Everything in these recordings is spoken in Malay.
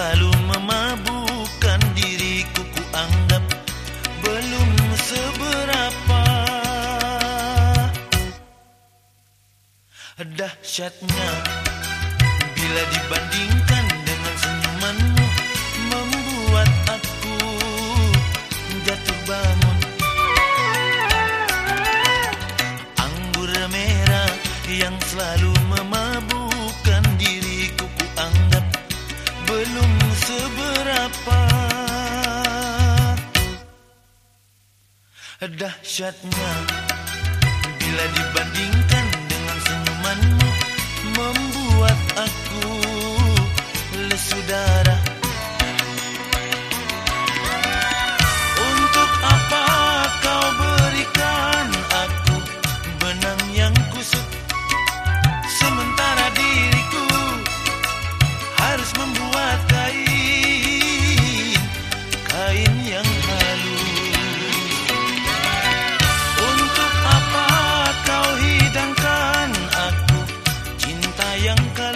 selalu memabukkan diriku ku anggap belum seberapa. Dahsyatnya bila dibandingkan dahsyatnya bila dibandingkan dengan senyumanmu. 阳光。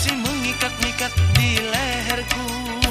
masih mengikat-ikat di leherku.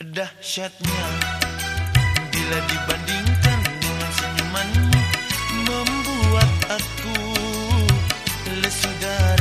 dahsyatnya. Bila dibandingkan dengan senyumanmu membuat aku lesu dari